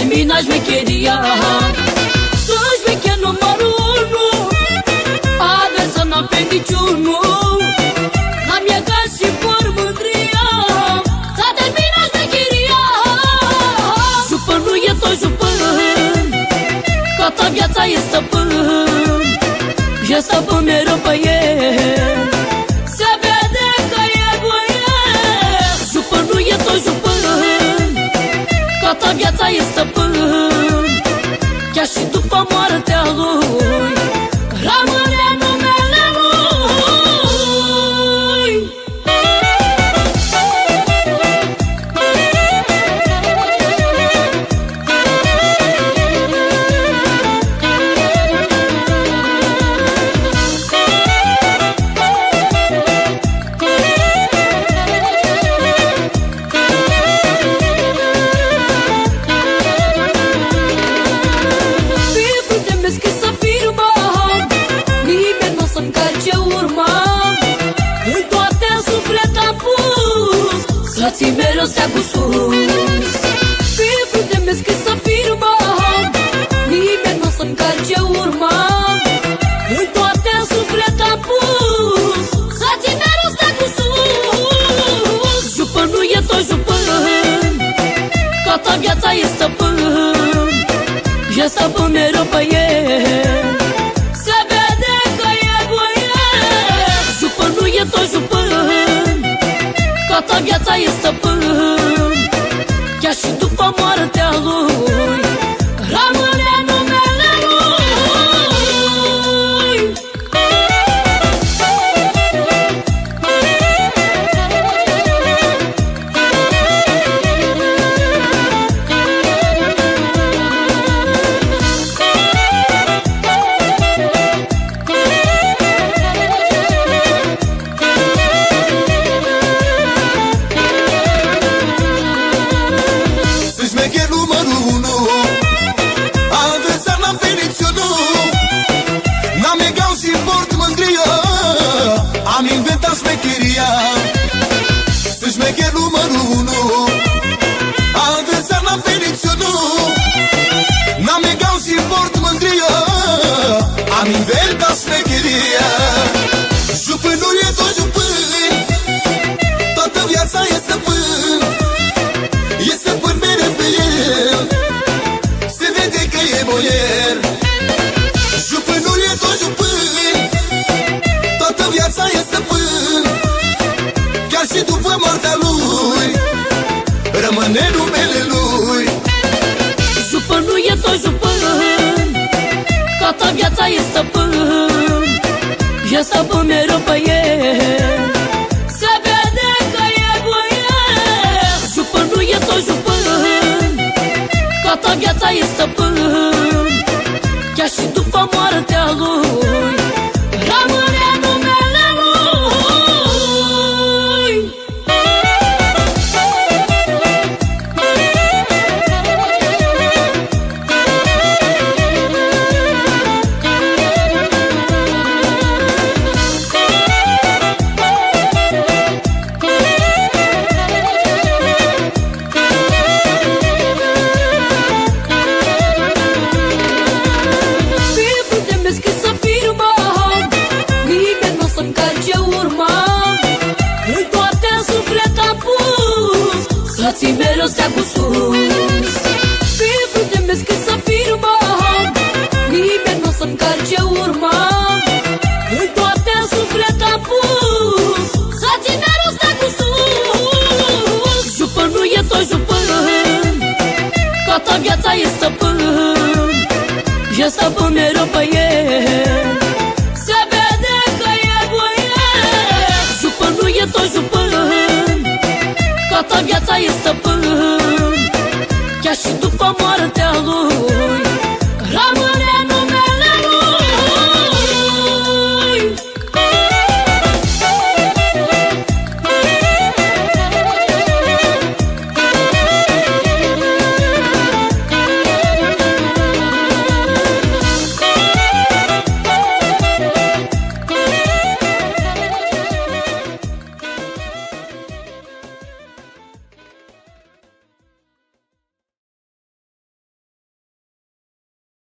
S-a terminat șmecheria Sunt șmecher numărul unu Adesea n-am pe niciunul N-am iegat și por mândria S-a terminat șmecheria Jupă nu e tot jupân Toată viața e stăpân E stăpân mereu pe el Toată viața e stăpân. Chiar și după moartea lui pus Să-ți mereu stea cu sus. Fii de meschis să firma Nimeni nu o să-mi calce urma. În toate suflet am pus. Să-ți mereu stea cu sus. Jupă nu e tot jupân Toată viața e stăpân. E stăpân mereu pe el viața e stăpân. Chiar și după moartea șmecheria Jupânul e tot jupân Toată viața e stăpân. E stăpân mereu pe el Se vede că e boier. Jupânul e tot jupân Toată viața e stăpân. Chiar și după moartea lui Rămâne numele viața e stăpân E stăpân mereu pe el. Se vede că e băiet Jupă nu e tot jupân. Toată viața e stăpân Să-ți mereu stea cu sus. Fii de meschis să firma Nimeni nu o să-mi calce urma. În toate suflet am pus. Să-ți mereu stea cu sus. Jupă nu e tot jupân Toată viața e stăpân. E stăpân mereu Toată viața e stăpân. Chiar și după moartea lui